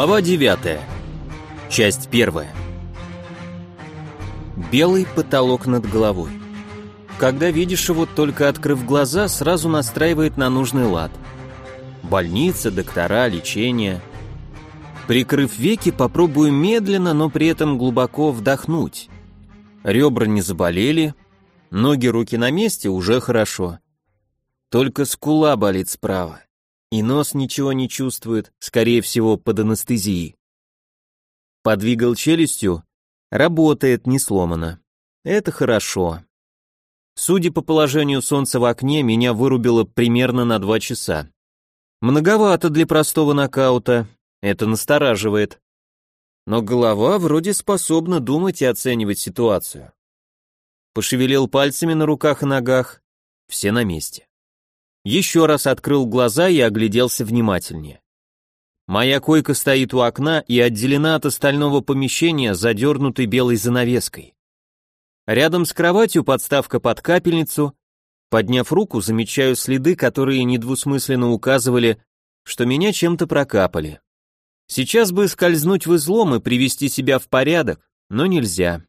Глава 9. Часть 1. Белый потолок над головой. Когда видишь его, только открыв глаза, сразу настраивает на нужный лад. Больница, доктора, лечение. Прикрыв веки, попробую медленно, но при этом глубоко вдохнуть. Ребра не заболели, ноги, руки на месте, уже хорошо. Только скула болит справа. И нос ничего не чувствует, скорее всего, под анестезией. Подвигал челюстью, работает, не сломано. Это хорошо. Судя по положению солнца в окне, меня вырубило примерно на два часа. Многовато для простого нокаута, это настораживает. Но голова вроде способна думать и оценивать ситуацию. Пошевелил пальцами на руках и ногах, все на месте. Еще раз открыл глаза и огляделся внимательнее. Моя койка стоит у окна и отделена от остального помещения задернутой белой занавеской. Рядом с кроватью подставка под капельницу. Подняв руку, замечаю следы, которые недвусмысленно указывали, что меня чем-то прокапали. Сейчас бы скользнуть в излом и привести себя в порядок, но нельзя.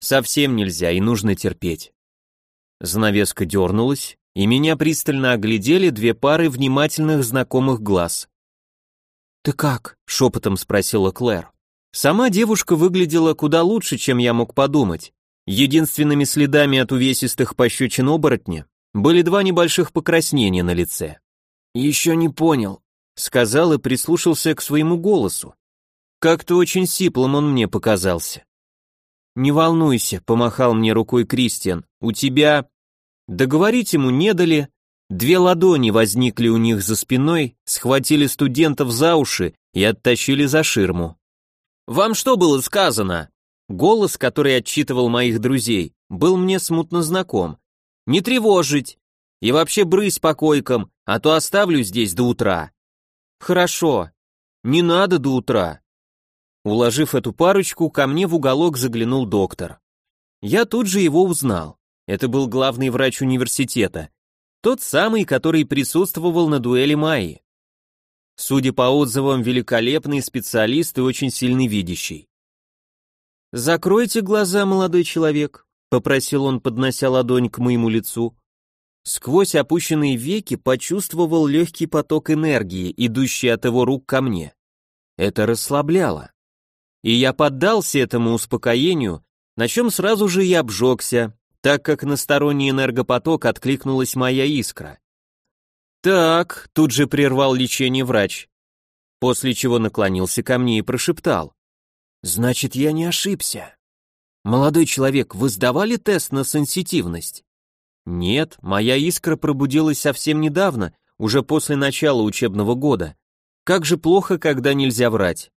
Совсем нельзя и нужно терпеть. Занавеска дернулась, и меня пристально оглядели две пары внимательных знакомых глаз. «Ты как?» — шепотом спросила Клэр. Сама девушка выглядела куда лучше, чем я мог подумать. Единственными следами от увесистых пощечин оборотня были два небольших покраснения на лице. «Еще не понял», — сказал и прислушался к своему голосу. Как-то очень сиплым он мне показался. «Не волнуйся», — помахал мне рукой Кристиан, — «у тебя...» Договорить ему не дали, две ладони возникли у них за спиной, схватили студентов за уши и оттащили за ширму. «Вам что было сказано?» Голос, который отчитывал моих друзей, был мне смутно знаком. «Не тревожить! И вообще брысь по койкам, а то оставлю здесь до утра». «Хорошо. Не надо до утра». Уложив эту парочку, ко мне в уголок заглянул доктор. Я тут же его узнал. Это был главный врач университета, тот самый, который присутствовал на дуэли Майи. Судя по отзывам, великолепный специалист и очень сильный видящий. «Закройте глаза, молодой человек», — попросил он, поднося ладонь к моему лицу. Сквозь опущенные веки почувствовал легкий поток энергии, идущий от его рук ко мне. Это расслабляло. И я поддался этому успокоению, на чем сразу же и обжегся, так как на сторонний энергопоток откликнулась моя искра. «Так», — тут же прервал лечение врач, после чего наклонился ко мне и прошептал. «Значит, я не ошибся. Молодой человек, вы сдавали тест на сенситивность?» «Нет, моя искра пробудилась совсем недавно, уже после начала учебного года. Как же плохо, когда нельзя врать».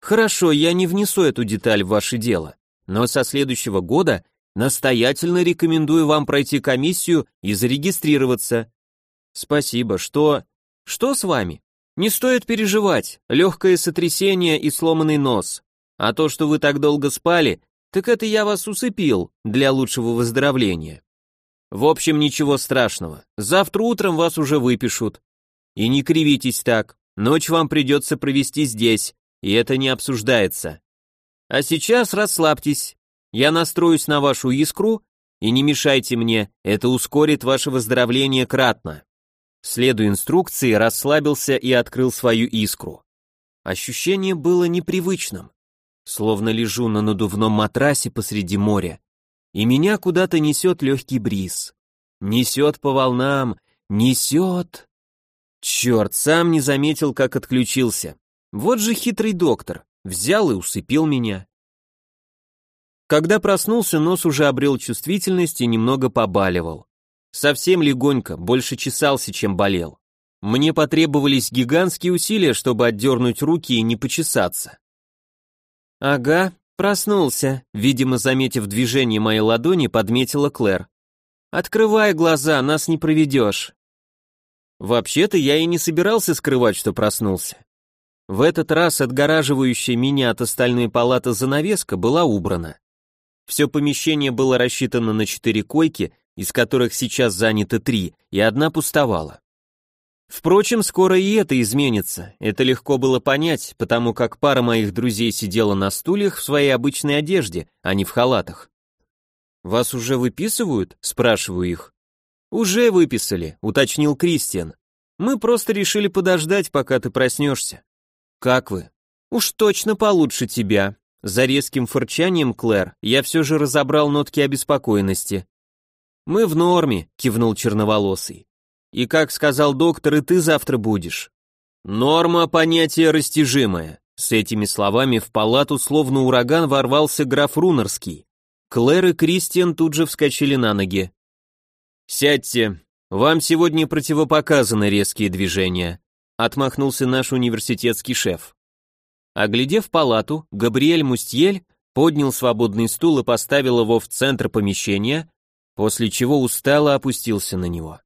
«Хорошо, я не внесу эту деталь в ваше дело, но со следующего года Настоятельно рекомендую вам пройти комиссию и зарегистрироваться. Спасибо. Что? Что с вами? Не стоит переживать. Легкое сотрясение и сломанный нос. А то, что вы так долго спали, так это я вас усыпил для лучшего выздоровления. В общем, ничего страшного. Завтра утром вас уже выпишут. И не кривитесь так. Ночь вам придется провести здесь, и это не обсуждается. А сейчас расслабьтесь. Я настроюсь на вашу искру, и не мешайте мне, это ускорит ваше выздоровление кратно. Следуя инструкции, расслабился и открыл свою искру. Ощущение было непривычным, словно лежу на надувном матрасе посреди моря, и меня куда-то несет легкий бриз. Несет по волнам, несет... Черт, сам не заметил, как отключился. Вот же хитрый доктор, взял и усыпил меня. Когда проснулся, нос уже обрел чувствительность и немного побаливал. Совсем легонько, больше чесался, чем болел. Мне потребовались гигантские усилия, чтобы отдернуть руки и не почесаться. «Ага, проснулся», видимо, заметив движение моей ладони, подметила Клэр. «Открывай глаза, нас не проведешь». Вообще-то я и не собирался скрывать, что проснулся. В этот раз отгораживающая меня от остальной палаты занавеска была убрана. Все помещение было рассчитано на четыре койки, из которых сейчас заняты три, и одна пустовала. Впрочем, скоро и это изменится. Это легко было понять, потому как пара моих друзей сидела на стульях в своей обычной одежде, а не в халатах. «Вас уже выписывают?» – спрашиваю их. «Уже выписали», – уточнил Кристиан. «Мы просто решили подождать, пока ты проснешься». «Как вы?» «Уж точно получше тебя». За резким фырчанием, Клэр, я все же разобрал нотки обеспокоенности. «Мы в норме», — кивнул черноволосый. «И как сказал доктор, и ты завтра будешь». «Норма — понятие растяжимое». С этими словами в палату словно ураган ворвался граф Рунерский. Клэр и Кристиан тут же вскочили на ноги. «Сядьте. Вам сегодня противопоказаны резкие движения», отмахнулся наш университетский шеф. Оглядев палату, Габриэль Мустьель поднял свободный стул и поставил его в центр помещения, после чего устало опустился на него.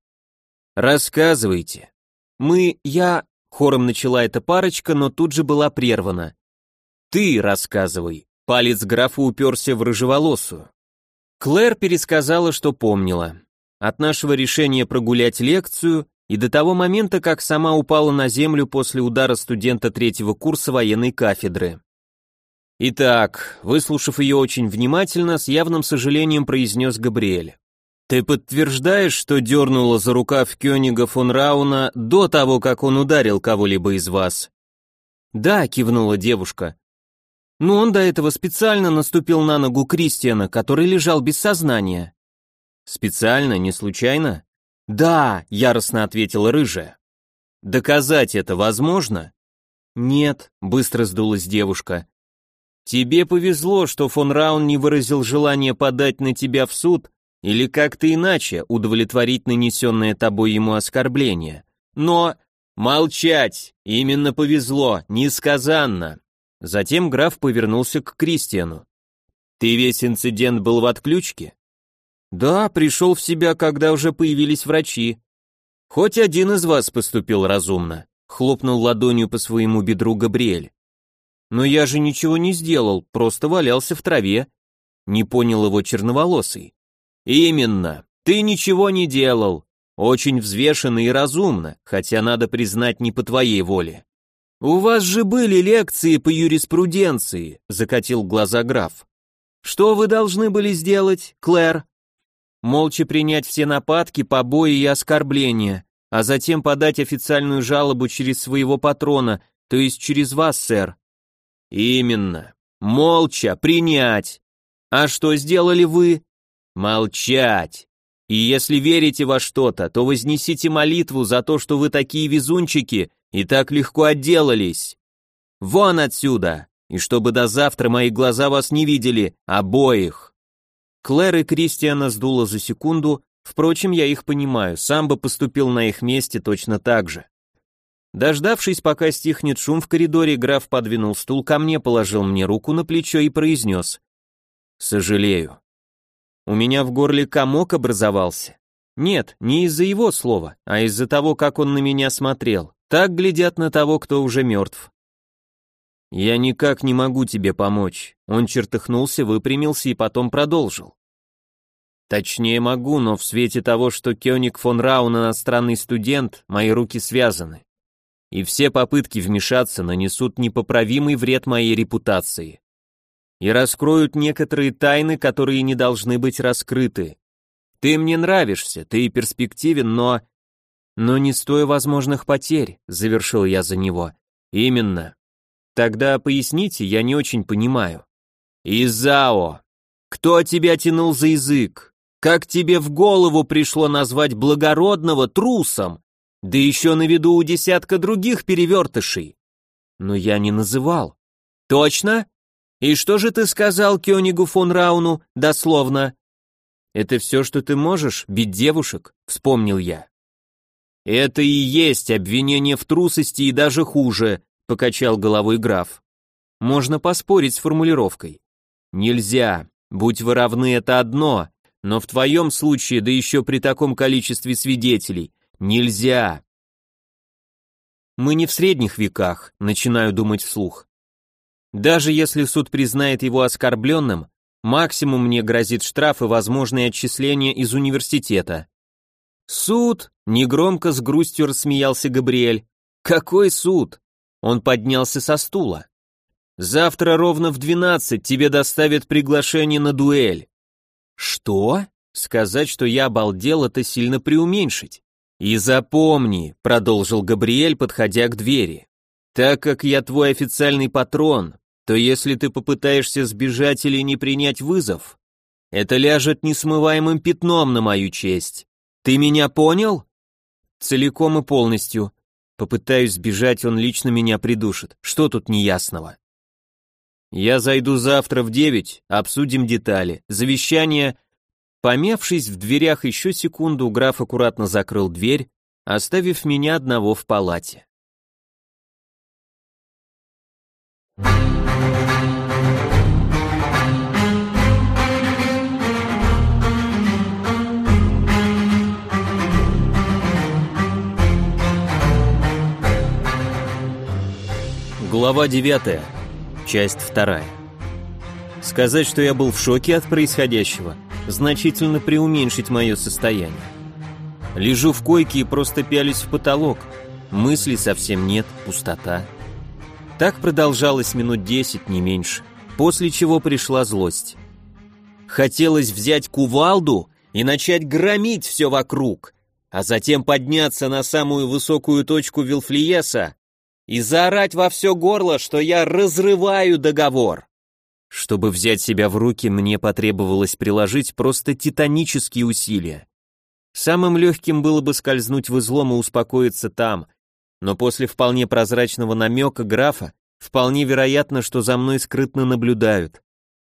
«Рассказывайте». «Мы, я...» — хором начала эта парочка, но тут же была прервана. «Ты рассказывай». Палец графа уперся в рыжеволосую. Клэр пересказала, что помнила. От нашего решения прогулять лекцию и до того момента, как сама упала на землю после удара студента третьего курса военной кафедры. Итак, выслушав ее очень внимательно, с явным сожалением произнес Габриэль. «Ты подтверждаешь, что дернула за рукав Кёнига фон Рауна до того, как он ударил кого-либо из вас?» «Да», — кивнула девушка. «Но он до этого специально наступил на ногу Кристиана, который лежал без сознания». «Специально, не случайно?» «Да», — яростно ответила рыжая. «Доказать это возможно?» «Нет», — быстро сдулась девушка. «Тебе повезло, что фон Раун не выразил желание подать на тебя в суд или как-то иначе удовлетворить нанесенное тобой ему оскорбление. Но молчать! Именно повезло, несказанно!» Затем граф повернулся к Кристиану. «Ты весь инцидент был в отключке?» Да, пришел в себя, когда уже появились врачи. Хоть один из вас поступил разумно, хлопнул ладонью по своему бедру Габриэль. Но я же ничего не сделал, просто валялся в траве. Не понял его черноволосый. Именно, ты ничего не делал. Очень взвешенно и разумно, хотя надо признать не по твоей воле. У вас же были лекции по юриспруденции, закатил глаза граф. Что вы должны были сделать, Клэр? Молча принять все нападки, побои и оскорбления, а затем подать официальную жалобу через своего патрона, то есть через вас, сэр. Именно. Молча принять. А что сделали вы? Молчать. И если верите во что-то, то вознесите молитву за то, что вы такие везунчики и так легко отделались. Вон отсюда, и чтобы до завтра мои глаза вас не видели, обоих. Клэр и Кристиана сдуло за секунду, впрочем, я их понимаю, сам бы поступил на их месте точно так же. Дождавшись, пока стихнет шум в коридоре, граф подвинул стул ко мне, положил мне руку на плечо и произнес. «Сожалею». У меня в горле комок образовался. Нет, не из-за его слова, а из-за того, как он на меня смотрел. Так глядят на того, кто уже мертв. «Я никак не могу тебе помочь». Он чертыхнулся, выпрямился и потом продолжил. Точнее могу, но в свете того, что Кёник фон Раун иностранный студент, мои руки связаны. И все попытки вмешаться нанесут непоправимый вред моей репутации. И раскроют некоторые тайны, которые не должны быть раскрыты. Ты мне нравишься, ты перспективен, но... Но не стоя возможных потерь, завершил я за него. Именно. Тогда поясните, я не очень понимаю. Изао, кто тебя тянул за язык? Как тебе в голову пришло назвать благородного трусом? Да еще на виду у десятка других перевертышей. Но я не называл. Точно? И что же ты сказал Кёнигу фон Рауну, дословно? Это все, что ты можешь, бить девушек, вспомнил я. Это и есть обвинение в трусости и даже хуже, покачал головой граф. Можно поспорить с формулировкой. Нельзя. Будь вы равны, это одно, но в твоем случае, да еще при таком количестве свидетелей, нельзя. Мы не в средних веках, начинаю думать вслух. Даже если суд признает его оскорбленным, максимум мне грозит штраф и возможное отчисление из университета. Суд? Негромко с грустью рассмеялся Габриэль. Какой суд? Он поднялся со стула. Завтра ровно в двенадцать тебе доставят приглашение на дуэль. Что? Сказать, что я обалдел, это сильно преуменьшить. И запомни, продолжил Габриэль, подходя к двери. Так как я твой официальный патрон, то если ты попытаешься сбежать или не принять вызов, это ляжет несмываемым пятном на мою честь. Ты меня понял? Целиком и полностью. Попытаюсь сбежать, он лично меня придушит. Что тут неясного? Я зайду завтра в девять, обсудим детали. Завещание... Помявшись в дверях еще секунду, граф аккуратно закрыл дверь, оставив меня одного в палате. Глава 9. Часть 2. Сказать, что я был в шоке от происходящего, значительно преуменьшить мое состояние. Лежу в койке и просто пялюсь в потолок. Мыслей совсем нет, пустота. Так продолжалось минут десять, не меньше, после чего пришла злость. Хотелось взять кувалду и начать громить все вокруг, а затем подняться на самую высокую точку Вилфлиеса и заорать во все горло, что я разрываю договор. Чтобы взять себя в руки, мне потребовалось приложить просто титанические усилия. Самым легким было бы скользнуть в излом и успокоиться там, но после вполне прозрачного намека графа, вполне вероятно, что за мной скрытно наблюдают.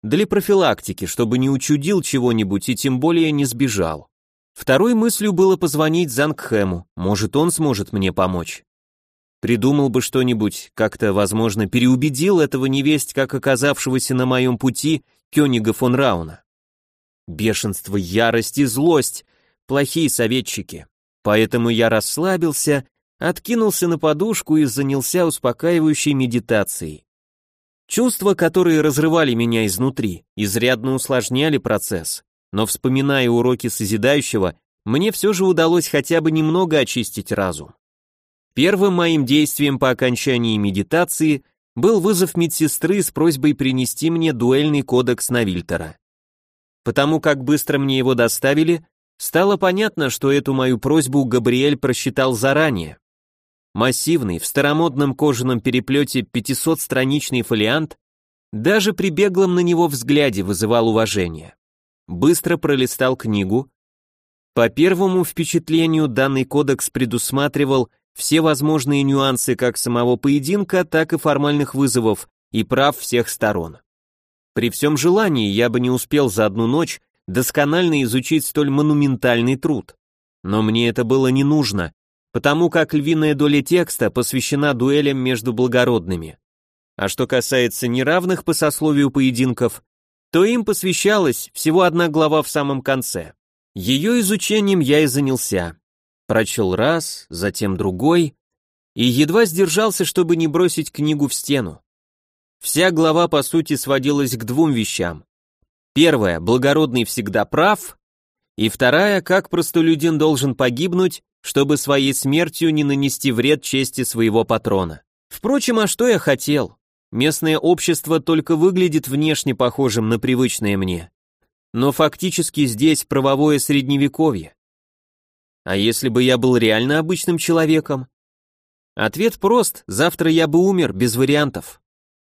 Для профилактики, чтобы не учудил чего-нибудь и тем более не сбежал. Второй мыслью было позвонить Зангхэму, может он сможет мне помочь. Придумал бы что-нибудь, как-то, возможно, переубедил этого невесть, как оказавшегося на моем пути, Кёнига фон Рауна. Бешенство, ярость и злость — плохие советчики. Поэтому я расслабился, откинулся на подушку и занялся успокаивающей медитацией. Чувства, которые разрывали меня изнутри, изрядно усложняли процесс, но вспоминая уроки созидающего, мне все же удалось хотя бы немного очистить разум. Первым моим действием по окончании медитации был вызов медсестры с просьбой принести мне дуэльный кодекс Навильтера. Потому как быстро мне его доставили, стало понятно, что эту мою просьбу Габриэль просчитал заранее. Массивный, в старомодном кожаном переплете 500-страничный фолиант даже при беглом на него взгляде вызывал уважение. Быстро пролистал книгу. По первому впечатлению данный кодекс предусматривал все возможные нюансы как самого поединка, так и формальных вызовов и прав всех сторон. При всем желании я бы не успел за одну ночь досконально изучить столь монументальный труд. Но мне это было не нужно, потому как львиная доля текста посвящена дуэлям между благородными. А что касается неравных по сословию поединков, то им посвящалась всего одна глава в самом конце. Ее изучением я и занялся прочел раз, затем другой, и едва сдержался, чтобы не бросить книгу в стену. Вся глава, по сути, сводилась к двум вещам. Первая, благородный всегда прав, и вторая, как простолюдин должен погибнуть, чтобы своей смертью не нанести вред чести своего патрона. Впрочем, а что я хотел? Местное общество только выглядит внешне похожим на привычное мне. Но фактически здесь правовое средневековье. А если бы я был реально обычным человеком? Ответ прост, завтра я бы умер, без вариантов.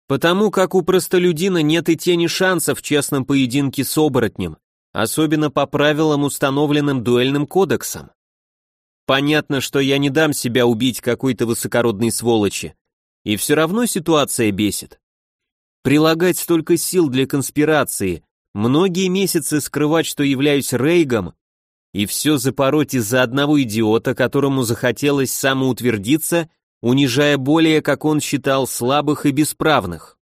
Потому как у простолюдина нет и тени шансов в честном поединке с оборотнем, особенно по правилам, установленным дуэльным кодексом. Понятно, что я не дам себя убить какой-то высокородной сволочи, и все равно ситуация бесит. Прилагать столько сил для конспирации, многие месяцы скрывать, что являюсь Рейгом, и все запороть из-за одного идиота, которому захотелось самоутвердиться, унижая более, как он считал, слабых и бесправных.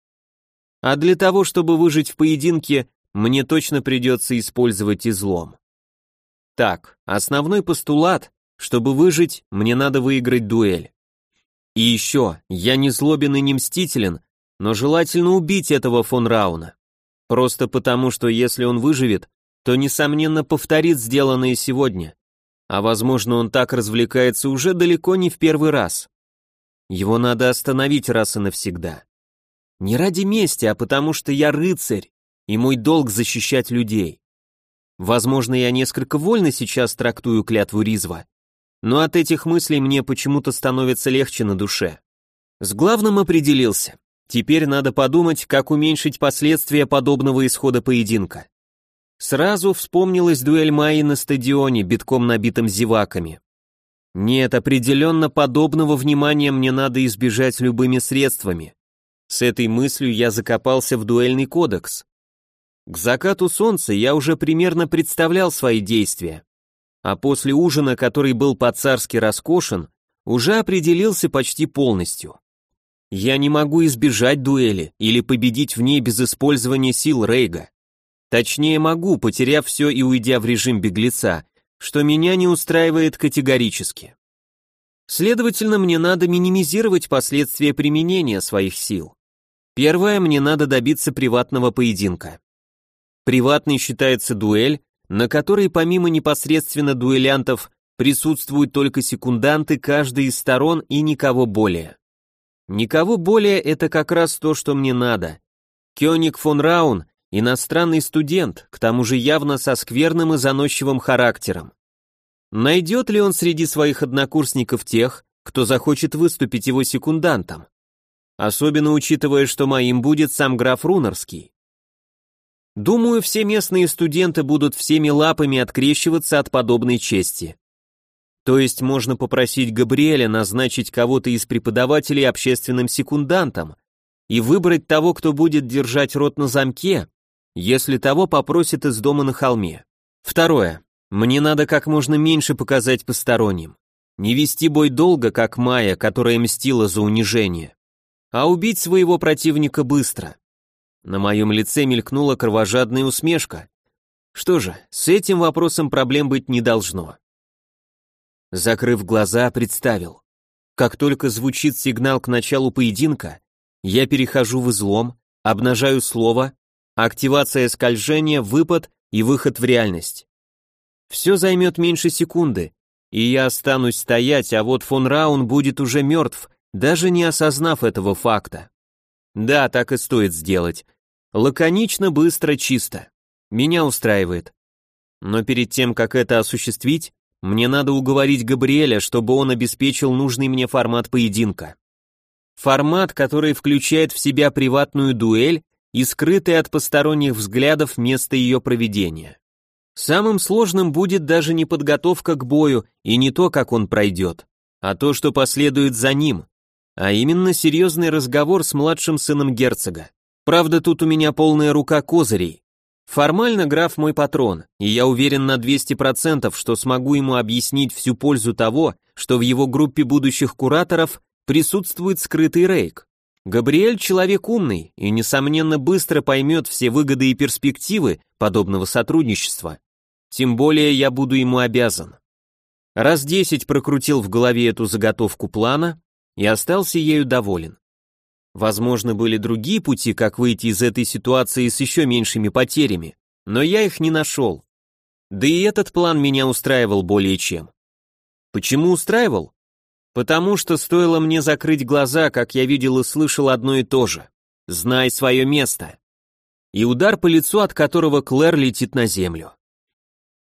А для того, чтобы выжить в поединке, мне точно придется использовать излом. Так, основной постулат, чтобы выжить, мне надо выиграть дуэль. И еще, я не злобен и не мстителен, но желательно убить этого фон Рауна. Просто потому, что если он выживет, то, несомненно, повторит сделанное сегодня. А возможно, он так развлекается уже далеко не в первый раз. Его надо остановить раз и навсегда. Не ради мести, а потому что я рыцарь, и мой долг защищать людей. Возможно, я несколько вольно сейчас трактую клятву Ризва, но от этих мыслей мне почему-то становится легче на душе. С главным определился. Теперь надо подумать, как уменьшить последствия подобного исхода поединка. Сразу вспомнилась дуэль Майи на стадионе, битком набитым зеваками. Нет, определенно подобного внимания мне надо избежать любыми средствами. С этой мыслью я закопался в дуэльный кодекс. К закату солнца я уже примерно представлял свои действия, а после ужина, который был по-царски роскошен, уже определился почти полностью. Я не могу избежать дуэли или победить в ней без использования сил Рейга. Точнее могу, потеряв все и уйдя в режим беглеца, что меня не устраивает категорически. Следовательно, мне надо минимизировать последствия применения своих сил. Первое, мне надо добиться приватного поединка. Приватный считается дуэль, на которой помимо непосредственно дуэлянтов присутствуют только секунданты каждой из сторон и никого более. Никого более это как раз то, что мне надо. Кёник фон Раун – иностранный студент, к тому же явно со скверным и заносчивым характером. Найдет ли он среди своих однокурсников тех, кто захочет выступить его секундантом? Особенно учитывая, что моим будет сам граф Рунерский. Думаю, все местные студенты будут всеми лапами открещиваться от подобной чести. То есть можно попросить Габриэля назначить кого-то из преподавателей общественным секундантом и выбрать того, кто будет держать рот на замке, если того попросят из дома на холме. Второе. Мне надо как можно меньше показать посторонним. Не вести бой долго, как Майя, которая мстила за унижение, а убить своего противника быстро. На моем лице мелькнула кровожадная усмешка. Что же, с этим вопросом проблем быть не должно. Закрыв глаза, представил. Как только звучит сигнал к началу поединка, я перехожу в излом, обнажаю слово, активация скольжения, выпад и выход в реальность. Все займет меньше секунды, и я останусь стоять, а вот фон Раун будет уже мертв, даже не осознав этого факта. Да, так и стоит сделать. Лаконично, быстро, чисто. Меня устраивает. Но перед тем, как это осуществить, мне надо уговорить Габриэля, чтобы он обеспечил нужный мне формат поединка. Формат, который включает в себя приватную дуэль и скрытое от посторонних взглядов место ее проведения. Самым сложным будет даже не подготовка к бою и не то, как он пройдет, а то, что последует за ним, а именно серьезный разговор с младшим сыном герцога. Правда, тут у меня полная рука козырей. Формально граф мой патрон, и я уверен на 200%, что смогу ему объяснить всю пользу того, что в его группе будущих кураторов присутствует скрытый рейк. Габриэль человек умный и, несомненно, быстро поймет все выгоды и перспективы подобного сотрудничества. Тем более я буду ему обязан. Раз десять прокрутил в голове эту заготовку плана и остался ею доволен. Возможно, были другие пути, как выйти из этой ситуации с еще меньшими потерями, но я их не нашел. Да и этот план меня устраивал более чем. Почему устраивал? Потому что стоило мне закрыть глаза, как я видел и слышал одно и то же. Знай свое место. И удар по лицу, от которого Клэр летит на землю.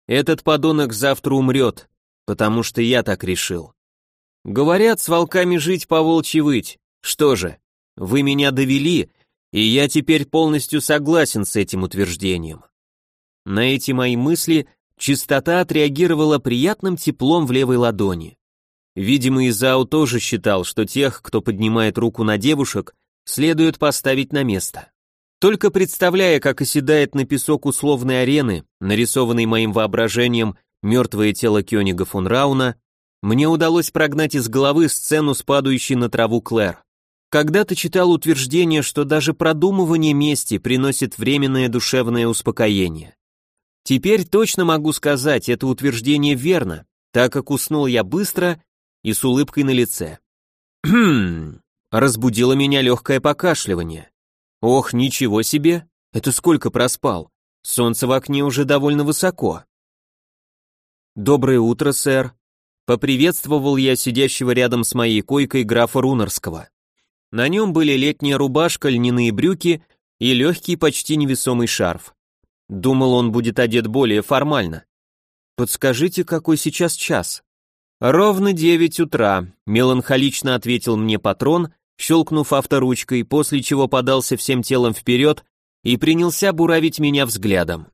Этот подонок завтра умрет, потому что я так решил. Говорят, с волками жить по волчьи выть. Что же, вы меня довели, и я теперь полностью согласен с этим утверждением. На эти мои мысли чистота отреагировала приятным теплом в левой ладони. Видимо, Изау тоже считал, что тех, кто поднимает руку на девушек, следует поставить на место. Только представляя, как оседает на песок условной арены, нарисованной моим воображением мертвое тело Кёнига фон Рауна, мне удалось прогнать из головы сцену с падающей на траву Клэр. Когда-то читал утверждение, что даже продумывание мести приносит временное душевное успокоение. Теперь точно могу сказать, это утверждение верно, так как уснул я быстро и с улыбкой на лице. Хм, разбудило меня легкое покашливание. Ох, ничего себе, это сколько проспал. Солнце в окне уже довольно высоко. «Доброе утро, сэр», Поприветствовал я сидящего рядом с моей койкой графа Рунерского. На нем были летняя рубашка, льняные брюки и легкий, почти невесомый шарф. Думал, он будет одет более формально. «Подскажите, какой сейчас час?» «Ровно девять утра», — меланхолично ответил мне патрон, щелкнув авторучкой, после чего подался всем телом вперед и принялся буравить меня взглядом.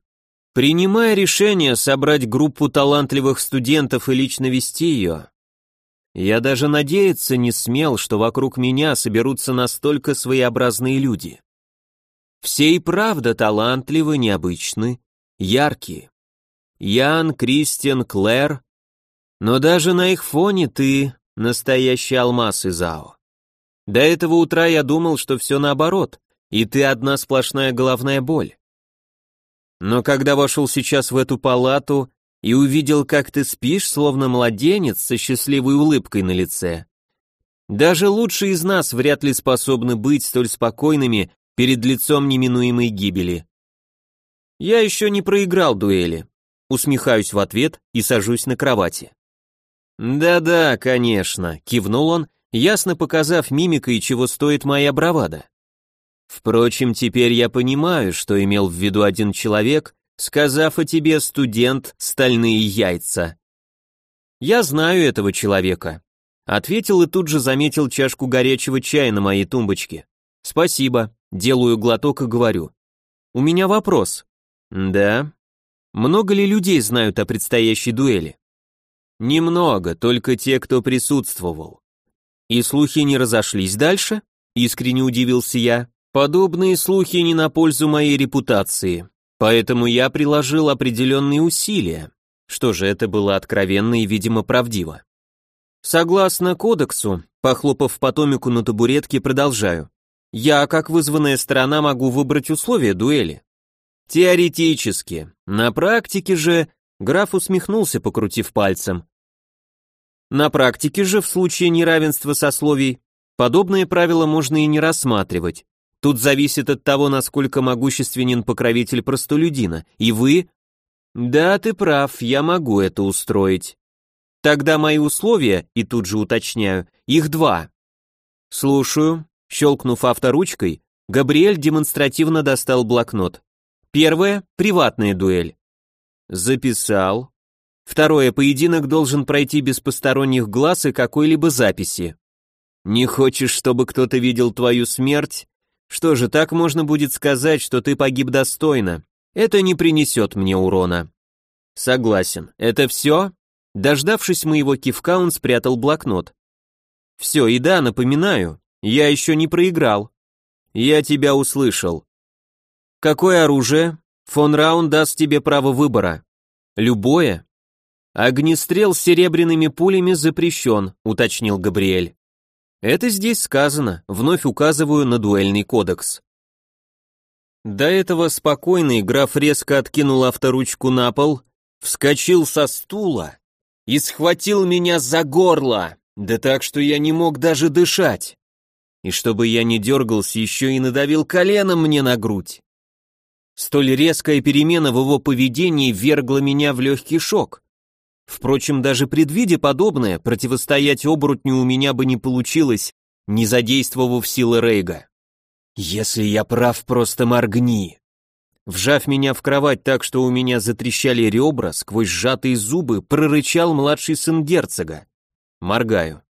Принимая решение собрать группу талантливых студентов и лично вести ее, я даже надеяться не смел, что вокруг меня соберутся настолько своеобразные люди. Все и правда талантливы, необычны, яркие. Ян, Кристиан, Клэр. Но даже на их фоне ты настоящий алмаз, Изао. До этого утра я думал, что все наоборот, и ты одна сплошная головная боль. Но когда вошел сейчас в эту палату и увидел, как ты спишь, словно младенец со счастливой улыбкой на лице, даже лучшие из нас вряд ли способны быть столь спокойными перед лицом неминуемой гибели. Я еще не проиграл дуэли. Усмехаюсь в ответ и сажусь на кровати. «Да-да, конечно», — кивнул он, ясно показав мимикой, чего стоит моя бравада. Впрочем, теперь я понимаю, что имел в виду один человек, сказав о тебе, студент, стальные яйца. Я знаю этого человека. Ответил и тут же заметил чашку горячего чая на моей тумбочке. Спасибо, делаю глоток и говорю. У меня вопрос. Да? Много ли людей знают о предстоящей дуэли? Немного, только те, кто присутствовал. И слухи не разошлись дальше? Искренне удивился я. Подобные слухи не на пользу моей репутации, поэтому я приложил определенные усилия. Что же, это было откровенно и, видимо, правдиво. Согласно кодексу, похлопав по томику на табуретке, продолжаю. Я, как вызванная сторона, могу выбрать условия дуэли. Теоретически. На практике же граф усмехнулся, покрутив пальцем. На практике же, в случае неравенства сословий, подобные правила можно и не рассматривать. Тут зависит от того, насколько могущественен покровитель простолюдина. И вы... Да, ты прав, я могу это устроить. Тогда мои условия, и тут же уточняю, их два. Слушаю. Щелкнув авторучкой, Габриэль демонстративно достал блокнот. Первое — приватная дуэль. Записал. Второе, поединок должен пройти без посторонних глаз и какой-либо записи. Не хочешь, чтобы кто-то видел твою смерть? Что же, так можно будет сказать, что ты погиб достойно. Это не принесет мне урона. Согласен. Это все? Дождавшись моего кивка, он спрятал блокнот. Все, и да, напоминаю, я еще не проиграл. Я тебя услышал. Какое оружие? Фон Раун даст тебе право выбора. Любое? Огнестрел с серебряными пулями запрещен, уточнил Габриэль. Это здесь сказано, вновь указываю на дуэльный кодекс. До этого спокойный граф резко откинул авторучку на пол, вскочил со стула и схватил меня за горло, да так, что я не мог даже дышать. И чтобы я не дергался, еще и надавил коленом мне на грудь. Столь резкая перемена в его поведении вергла меня в легкий шок. Впрочем, даже предвидя подобное, противостоять оборотню у меня бы не получилось, не задействовав силы Рейга. «Если я прав, просто моргни!» Вжав меня в кровать так, что у меня затрещали ребра, сквозь сжатые зубы прорычал младший сын герцога. Моргаю.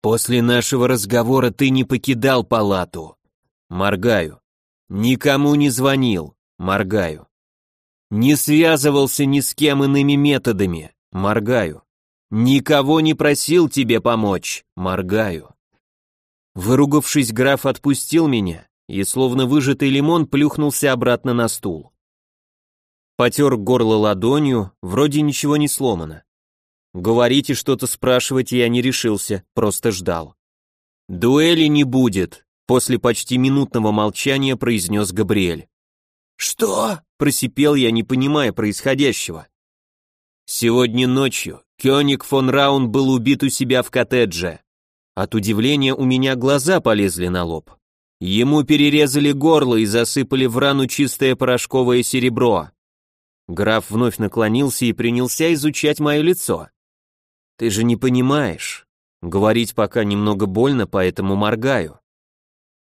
«После нашего разговора ты не покидал палату». Моргаю. «Никому не звонил». Моргаю. «Не связывался ни с кем иными методами». Моргаю. Никого не просил тебе помочь. Моргаю. Выругавшись, граф отпустил меня и, словно выжатый лимон, плюхнулся обратно на стул. Потер горло ладонью, вроде ничего не сломано. Говорить и что-то спрашивать я не решился, просто ждал. «Дуэли не будет», — после почти минутного молчания произнес Габриэль. «Что?» — просипел я, не понимая происходящего. Сегодня ночью Кёник фон Раун был убит у себя в коттедже. От удивления у меня глаза полезли на лоб. Ему перерезали горло и засыпали в рану чистое порошковое серебро. Граф вновь наклонился и принялся изучать мое лицо. Ты же не понимаешь. Говорить пока немного больно, поэтому моргаю.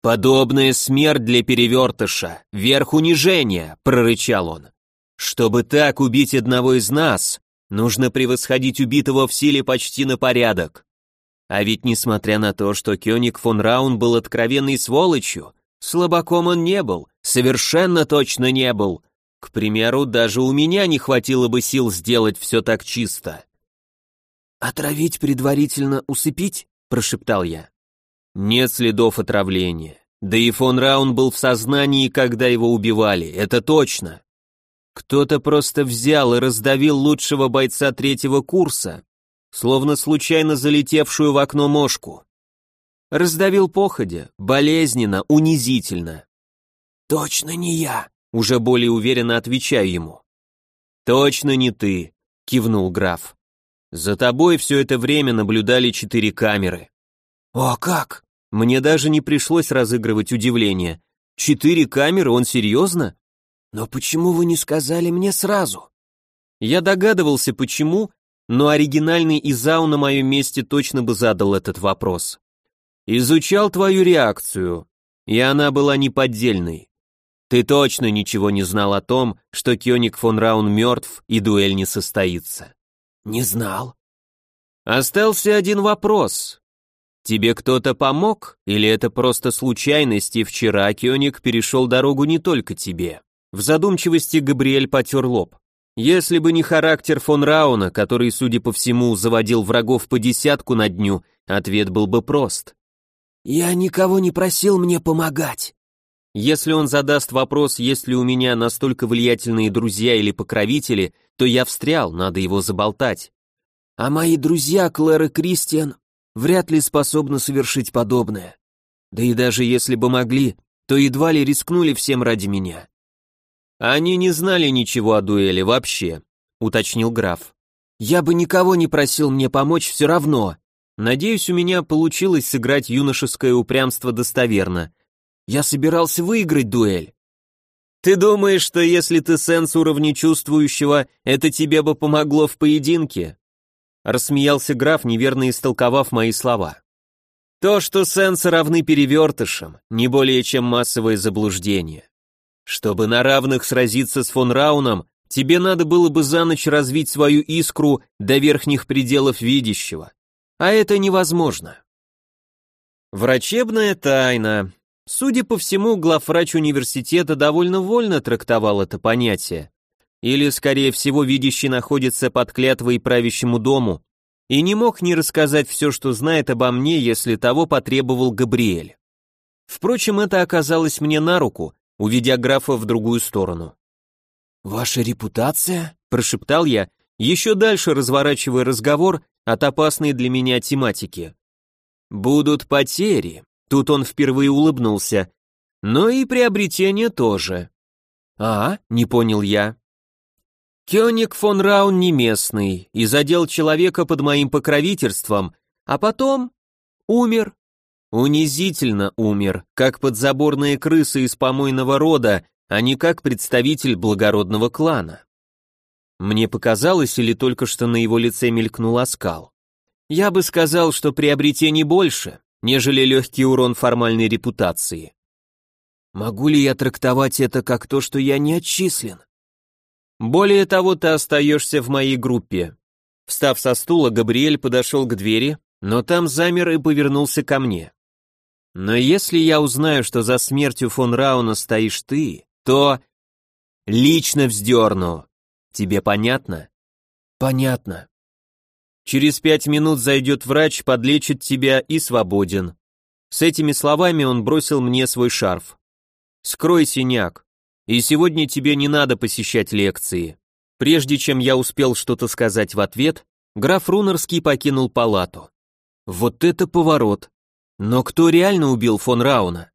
«Подобная смерть для перевертыша, верх унижения», — прорычал он. «Чтобы так убить одного из нас, нужно превосходить убитого в силе почти на порядок. А ведь несмотря на то, что Кёник фон Раун был откровенной сволочью, слабаком он не был, совершенно точно не был. К примеру, даже у меня не хватило бы сил сделать все так чисто. «Отравить предварительно, усыпить?» – прошептал я. Нет следов отравления. Да и фон Раун был в сознании, когда его убивали, это точно. Кто-то просто взял и раздавил лучшего бойца третьего курса, словно случайно залетевшую в окно мошку. Раздавил походя, болезненно, унизительно. «Точно не я», — уже более уверенно отвечаю ему. «Точно не ты», — кивнул граф. За тобой все это время наблюдали четыре камеры. О, как? Мне даже не пришлось разыгрывать удивление. Четыре камеры, он серьезно? Но почему вы не сказали мне сразу? Я догадывался, почему, но оригинальный Изау на моем месте точно бы задал этот вопрос. Изучал твою реакцию, и она была неподдельной. Ты точно ничего не знал о том, что Кёник фон Раун мертв и дуэль не состоится. Не знал. Остался один вопрос. Тебе кто-то помог, или это просто случайность, и вчера Кёник перешел дорогу не только тебе? В задумчивости Габриэль потер лоб. Если бы не характер фон Рауна, который, судя по всему, заводил врагов по десятку на дню, ответ был бы прост. «Я никого не просил мне помогать». Если он задаст вопрос, есть ли у меня настолько влиятельные друзья или покровители, то я встрял, надо его заболтать. А мои друзья, Клэр и Кристиан, вряд ли способны совершить подобное. Да и даже если бы могли, то едва ли рискнули всем ради меня. Они не знали ничего о дуэли вообще, уточнил граф. Я бы никого не просил мне помочь все равно. Надеюсь, у меня получилось сыграть юношеское упрямство достоверно. Я собирался выиграть дуэль. Ты думаешь, что если ты сенс уровня чувствующего, это тебе бы помогло в поединке? Рассмеялся граф, неверно истолковав мои слова. То, что сенсы равны перевертышам, не более чем массовое заблуждение. Чтобы на равных сразиться с фон Рауном, тебе надо было бы за ночь развить свою искру до верхних пределов видящего. А это невозможно. Врачебная тайна, Судя по всему, главврач университета довольно вольно трактовал это понятие. Или, скорее всего, видящий находится под клятвой правящему дому и не мог не рассказать все, что знает обо мне, если того потребовал Габриэль. Впрочем, это оказалось мне на руку, уведя графа в другую сторону. «Ваша репутация?» – прошептал я, еще дальше разворачивая разговор от опасной для меня тематики. «Будут потери», Тут он впервые улыбнулся. Но и приобретение тоже. А, не понял я. Кёник фон Раун не местный и задел человека под моим покровительством, а потом умер. Унизительно умер, как подзаборные крысы из помойного рода, а не как представитель благородного клана. Мне показалось, или только что на его лице мелькнул оскал. Я бы сказал, что приобретений больше, нежели легкий урон формальной репутации. Могу ли я трактовать это как то, что я не отчислен? Более того, ты остаешься в моей группе. Встав со стула, Габриэль подошел к двери, но там замер и повернулся ко мне. Но если я узнаю, что за смертью фон Рауна стоишь ты, то... Лично вздерну. Тебе понятно? Понятно. Через пять минут зайдет врач, подлечит тебя и свободен. С этими словами он бросил мне свой шарф. Скрой синяк. И сегодня тебе не надо посещать лекции. Прежде чем я успел что-то сказать в ответ, граф Рунерский покинул палату. Вот это поворот. Но кто реально убил фон Рауна?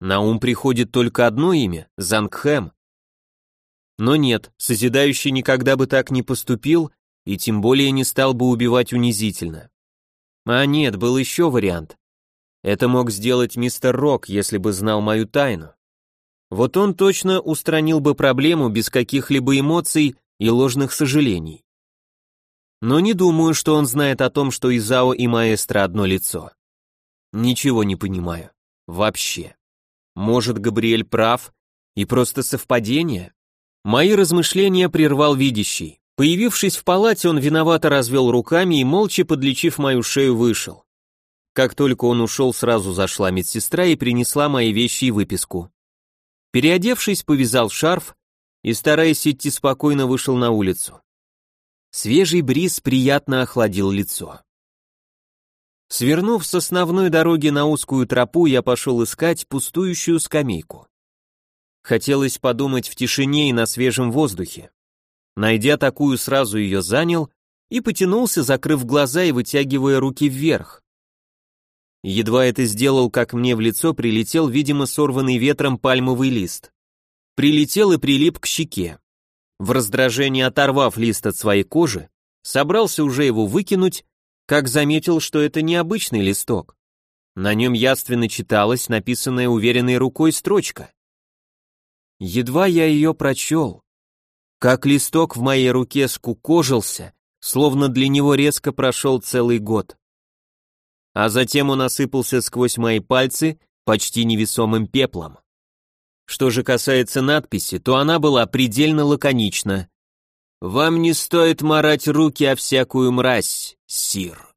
На ум приходит только одно имя – Зангхэм. Но нет, Созидающий никогда бы так не поступил, и тем более не стал бы убивать унизительно. А нет, был еще вариант. Это мог сделать мистер Рок, если бы знал мою тайну. Вот он точно устранил бы проблему без каких-либо эмоций и ложных сожалений. Но не думаю, что он знает о том, что Изао и маэстро одно лицо. Ничего не понимаю. Вообще. Может, Габриэль прав, и просто совпадение? Мои размышления прервал видящий. Появившись в палате, он виновато развел руками и, молча подлечив мою шею, вышел. Как только он ушел, сразу зашла медсестра и принесла мои вещи и выписку. Переодевшись, повязал шарф и, стараясь идти спокойно, вышел на улицу. Свежий бриз приятно охладил лицо. Свернув с основной дороги на узкую тропу, я пошел искать пустующую скамейку. Хотелось подумать в тишине и на свежем воздухе. Найдя такую, сразу ее занял и потянулся, закрыв глаза и вытягивая руки вверх. Едва это сделал, как мне в лицо прилетел, видимо, сорванный ветром пальмовый лист. Прилетел и прилип к щеке. В раздражении оторвав лист от своей кожи, собрался уже его выкинуть, как заметил, что это необычный листок. На нем яственно читалась написанная уверенной рукой строчка. Едва я ее прочел, как листок в моей руке скукожился, словно для него резко прошел целый год. А затем он осыпался сквозь мои пальцы почти невесомым пеплом. Что же касается надписи, то она была предельно лаконична. Вам не стоит марать руки о всякую мразь, сир.